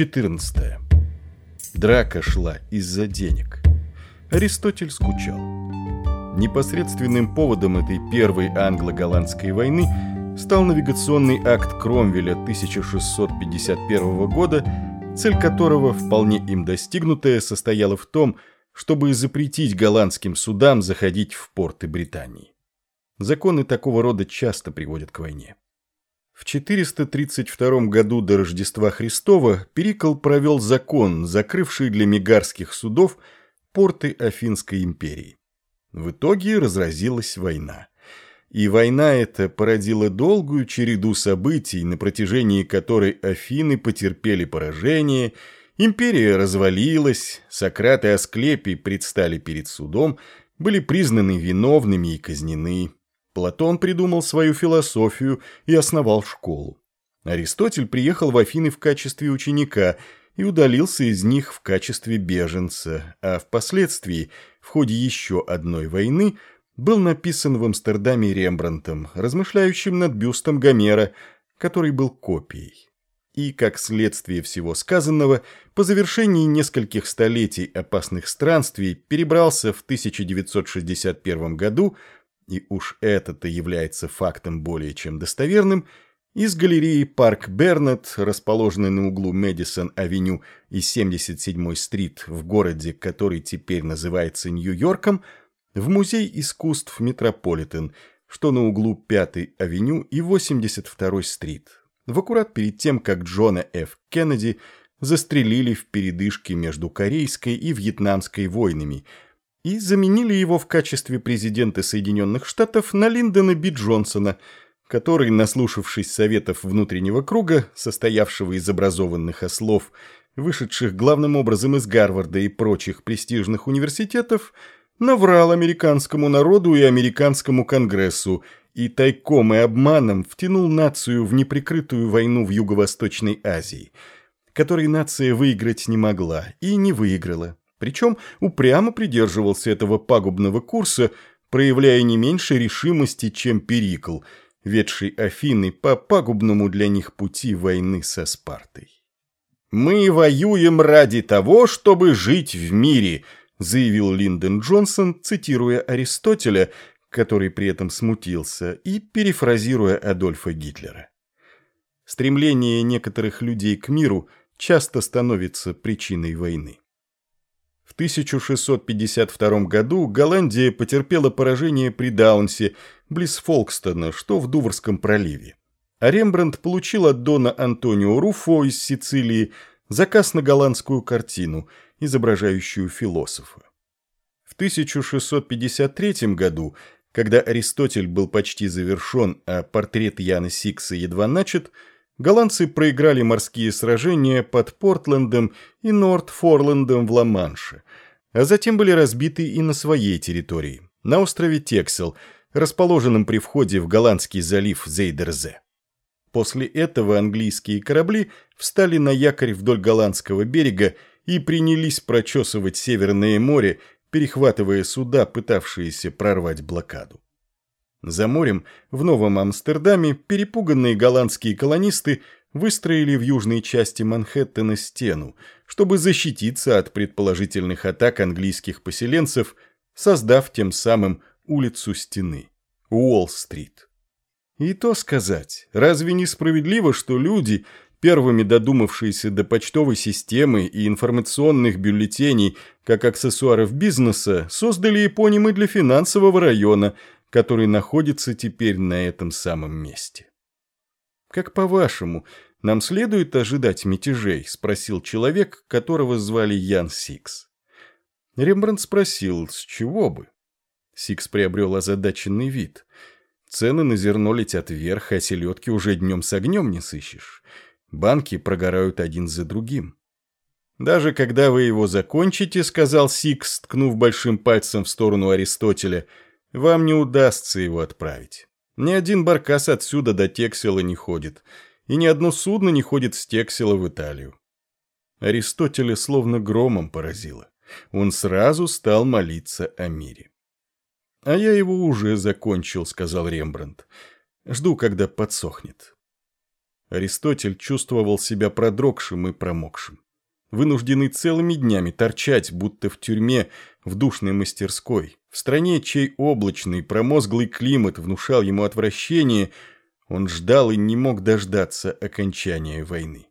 14. Драка шла из-за денег. Аристотель скучал. Непосредственным поводом этой первой англо-голландской войны стал навигационный акт Кромвеля 1651 года, цель которого, вполне им достигнутая, состояла в том, чтобы запретить голландским судам заходить в порты Британии. Законы такого рода часто приводят к войне. В 432 году до Рождества Христова Перикл провел закон, закрывший для мегарских судов порты Афинской империи. В итоге разразилась война. И война эта породила долгую череду событий, на протяжении которой Афины потерпели поражение, империя развалилась, Сократ и Асклепий предстали перед судом, были признаны виновными и казнены. Платон придумал свою философию и основал школу. Аристотель приехал в Афины в качестве ученика и удалился из них в качестве беженца, а впоследствии, в ходе еще одной войны, был написан в Амстердаме Рембрандтом, размышляющим над бюстом Гомера, который был копией. И, как следствие всего сказанного, по завершении нескольких столетий опасных странствий перебрался в 1961 году и уж это-то является фактом более чем достоверным, из галереи Парк Бернет, расположенной на углу Мэдисон-авеню и 77-й стрит в городе, который теперь называется Нью-Йорком, в Музей искусств Метрополитен, что на углу 5-й авеню и 82-й стрит, в аккурат перед тем, как Джона Ф. Кеннеди застрелили в передышке между Корейской и Вьетнамской войнами – и заменили его в качестве президента Соединенных Штатов на Линдона Би Джонсона, который, наслушавшись советов внутреннего круга, состоявшего из образованных ослов, вышедших главным образом из Гарварда и прочих престижных университетов, наврал американскому народу и американскому конгрессу и тайком и обманом втянул нацию в неприкрытую войну в Юго-Восточной Азии, которой нация выиграть не могла и не выиграла. Причем упрямо придерживался этого пагубного курса, проявляя не меньше решимости, чем Перикл, ведший Афины по пагубному для них пути войны со Спартой. «Мы воюем ради того, чтобы жить в мире», заявил Линдон Джонсон, цитируя Аристотеля, который при этом смутился, и перефразируя Адольфа Гитлера. Стремление некоторых людей к миру часто становится причиной войны. В 1652 году Голландия потерпела поражение при Даунсе, близ Фолкстона, что в Дуврском проливе. А Рембрандт получил от Дона Антонио Руфо из Сицилии заказ на голландскую картину, изображающую философа. В 1653 году, когда Аристотель был почти завершен, а портрет Яна Сикса едва начат, голландцы проиграли морские сражения под Портлендом и Норт-Форлендом в Ла-Манше, а затем были разбиты и на своей территории, на острове Тексел, расположенном при входе в голландский залив Зейдерзе. После этого английские корабли встали на якорь вдоль голландского берега и принялись прочесывать Северное море, перехватывая суда, пытавшиеся прорвать блокаду. За морем, в Новом Амстердаме, перепуганные голландские колонисты выстроили в южной части Манхэттена стену, чтобы защититься от предположительных атак английских поселенцев, создав тем самым улицу стены – Уолл-стрит. И то сказать, разве не справедливо, что люди, первыми додумавшиеся до почтовой системы и информационных бюллетеней как аксессуаров бизнеса, создали эпонимы для финансового района – который находится теперь на этом самом месте. «Как по-вашему, нам следует ожидать мятежей?» – спросил человек, которого звали Ян Сикс. Рембрандт спросил, с чего бы? Сикс приобрел озадаченный вид. Цены на зерно летят вверх, а селедки уже днем с огнем не сыщешь. Банки прогорают один за другим. «Даже когда вы его закончите», — сказал Сикс, ткнув большим пальцем в сторону Аристотеля — вам не удастся его отправить. Ни один баркас отсюда до Тексела не ходит, и ни одно судно не ходит с Тексела в Италию. Аристотеля словно громом поразило. Он сразу стал молиться о мире. «А я его уже закончил», — сказал Рембрандт. «Жду, когда подсохнет». Аристотель чувствовал себя продрогшим и промокшим. Вынужденный целыми днями торчать, будто в тюрьме, в душной мастерской, в стране, чей облачный, промозглый климат внушал ему отвращение, он ждал и не мог дождаться окончания войны.